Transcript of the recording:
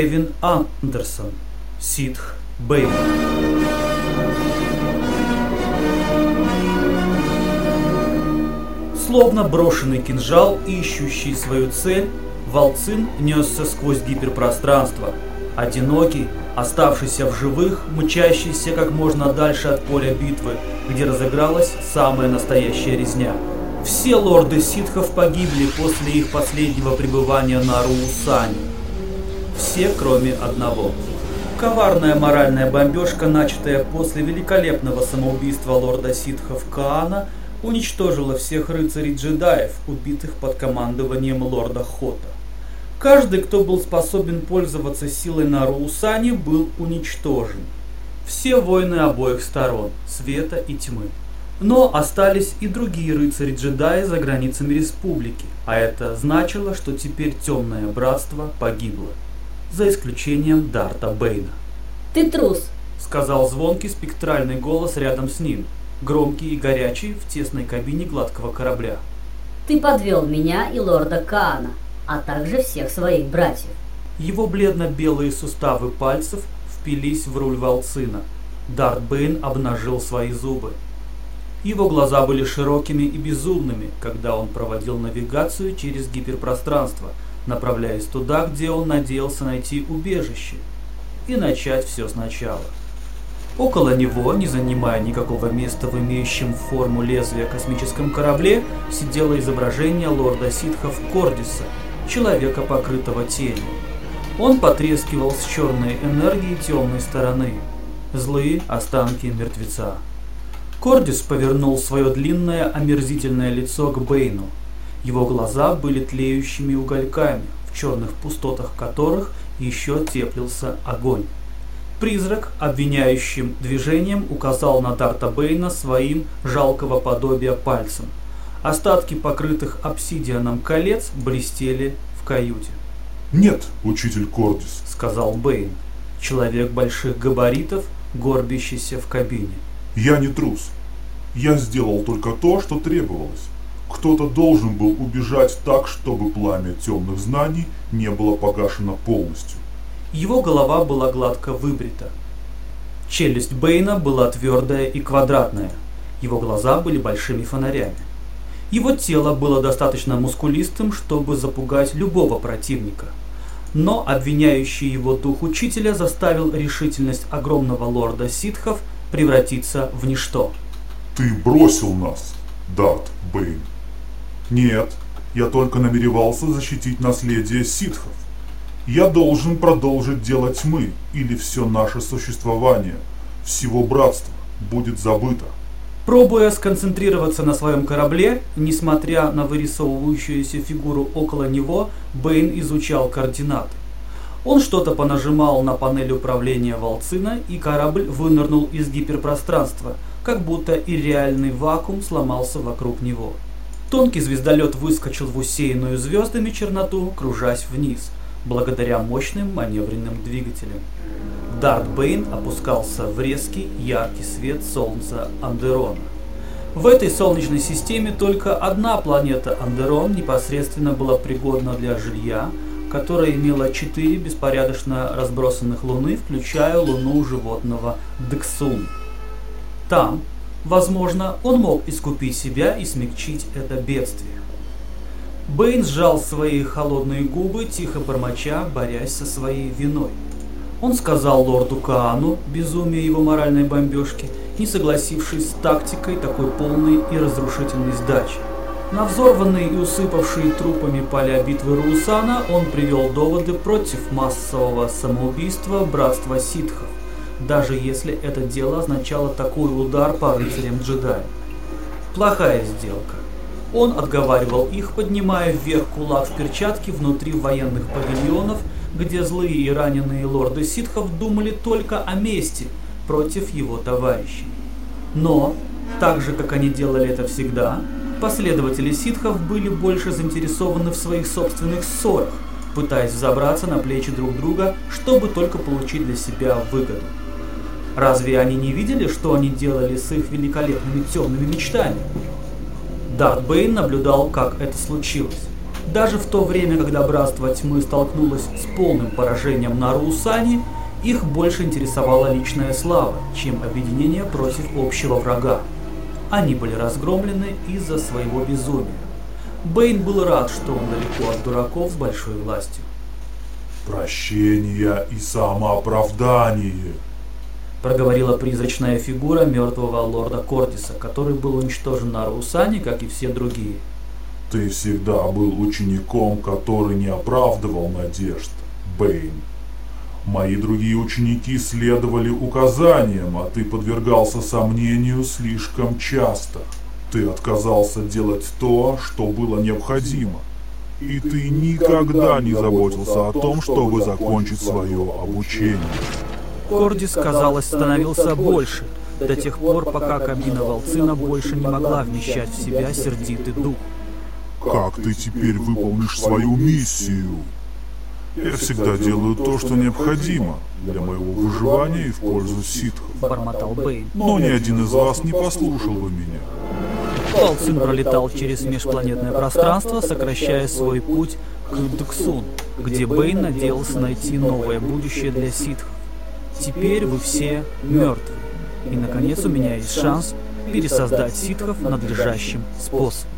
Эвин Андерсон. Ситх Бэйн. Словно брошенный кинжал, ищущий свою цель, Волцин несся сквозь гиперпространство. Одинокий, оставшийся в живых, мчащийся как можно дальше от поля битвы, где разыгралась самая настоящая резня. Все лорды ситхов погибли после их последнего пребывания на Руусане. Все, кроме одного. Коварная моральная бомбежка, начатая после великолепного самоубийства лорда ситхов Каана, уничтожила всех рыцарей-джедаев, убитых под командованием лорда Хота. Каждый, кто был способен пользоваться силой на Руусане, был уничтожен. Все воины обоих сторон, света и тьмы. Но остались и другие рыцари-джедаи за границами республики, а это значило, что теперь темное братство погибло. За исключением Дарта Бейна. Ты трус, сказал звонкий спектральный голос рядом с ним, громкий и горячий в тесной кабине гладкого корабля. Ты подвел меня и лорда Каана а также всех своих братьев. Его бледно-белые суставы пальцев впились в руль волцина. Дарт Бэйн обнажил свои зубы. Его глаза были широкими и безумными, когда он проводил навигацию через гиперпространство, направляясь туда, где он надеялся найти убежище и начать все сначала. Около него, не занимая никакого места в имеющем форму лезвия космическом корабле, сидело изображение лорда ситхов Кордиса – человека, покрытого тенью. Он потрескивал с черной энергией темной стороны, злые останки мертвеца. Кордис повернул свое длинное омерзительное лицо к Бейну. Его глаза были тлеющими угольками, в черных пустотах которых еще теплился огонь. Призрак, обвиняющим движением, указал на Дарта Бейна своим жалкого подобия пальцем – Остатки покрытых обсидианом колец блестели в каюте. «Нет, учитель Кордис», — сказал Бэйн, человек больших габаритов, горбящийся в кабине. «Я не трус. Я сделал только то, что требовалось. Кто-то должен был убежать так, чтобы пламя темных знаний не было погашено полностью». Его голова была гладко выбрита. Челюсть Бэйна была твердая и квадратная. Его глаза были большими фонарями. Его тело было достаточно мускулистым, чтобы запугать любого противника. Но обвиняющий его дух учителя заставил решительность огромного лорда ситхов превратиться в ничто. «Ты бросил нас, Дарт Бэйн!» «Нет, я только намеревался защитить наследие ситхов. Я должен продолжить делать тьмы, или все наше существование, всего братства, будет забыто. Пробуя сконцентрироваться на своем корабле, несмотря на вырисовывающуюся фигуру около него, Бэйн изучал координаты. Он что-то понажимал на панель управления Волцина, и корабль вынырнул из гиперпространства, как будто и реальный вакуум сломался вокруг него. Тонкий звездолет выскочил в усеянную звездами черноту, кружась вниз, благодаря мощным маневренным двигателям. Дарт Бэйн опускался в резкий, яркий свет солнца Андерона. В этой солнечной системе только одна планета Андерон непосредственно была пригодна для жилья, которая имела четыре беспорядочно разбросанных луны, включая луну животного Дексун. Там, возможно, он мог искупить себя и смягчить это бедствие. Бэйн сжал свои холодные губы, тихо бормоча, борясь со своей виной. Он сказал лорду Каану безумие его моральной бомбежки, не согласившись с тактикой такой полной и разрушительной сдачи. На взорванные и усыпавшие трупами поля битвы Руусана он привел доводы против массового самоубийства братства ситхов, даже если это дело означало такой удар по рыцарям джедаев. Плохая сделка. Он отговаривал их, поднимая вверх кулак в перчатке внутри военных павильонов – где злые и раненые лорды ситхов думали только о мести против его товарищей. Но, так же как они делали это всегда, последователи ситхов были больше заинтересованы в своих собственных ссорах, пытаясь забраться на плечи друг друга, чтобы только получить для себя выгоду. Разве они не видели, что они делали с их великолепными темными мечтами? Дарт Бэйн наблюдал, как это случилось. Даже в то время, когда Братство Тьмы столкнулось с полным поражением на Русане, их больше интересовала личная слава, чем объединение против общего врага. Они были разгромлены из-за своего безумия. Бэйн был рад, что он далеко от дураков с большой властью. Прощение и самооправдание. Проговорила призрачная фигура мертвого лорда Кортиса, который был уничтожен на Русане, как и все другие. Ты всегда был учеником, который не оправдывал надежд, Бэйн. Мои другие ученики следовали указаниям, а ты подвергался сомнению слишком часто. Ты отказался делать то, что было необходимо. И ты никогда не заботился о том, чтобы закончить свое обучение. Кордис, казалось, становился больше, до тех пор, пока кабина Волцина больше не могла вмещать в себя сердитый дух. Как ты теперь выполнишь свою миссию? Я всегда делаю то, что необходимо для моего выживания и в пользу ситхов. Бормотал Бэйн. Но ни один из вас не послушал бы меня. Волцин пролетал через межпланетное пространство, сокращая свой путь к Дуксун, где Бэйн надеялся найти новое будущее для ситхов. Теперь вы все мертвы. И наконец у меня есть шанс пересоздать ситхов надлежащим способом.